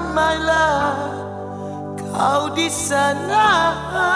Damailah kau di sana.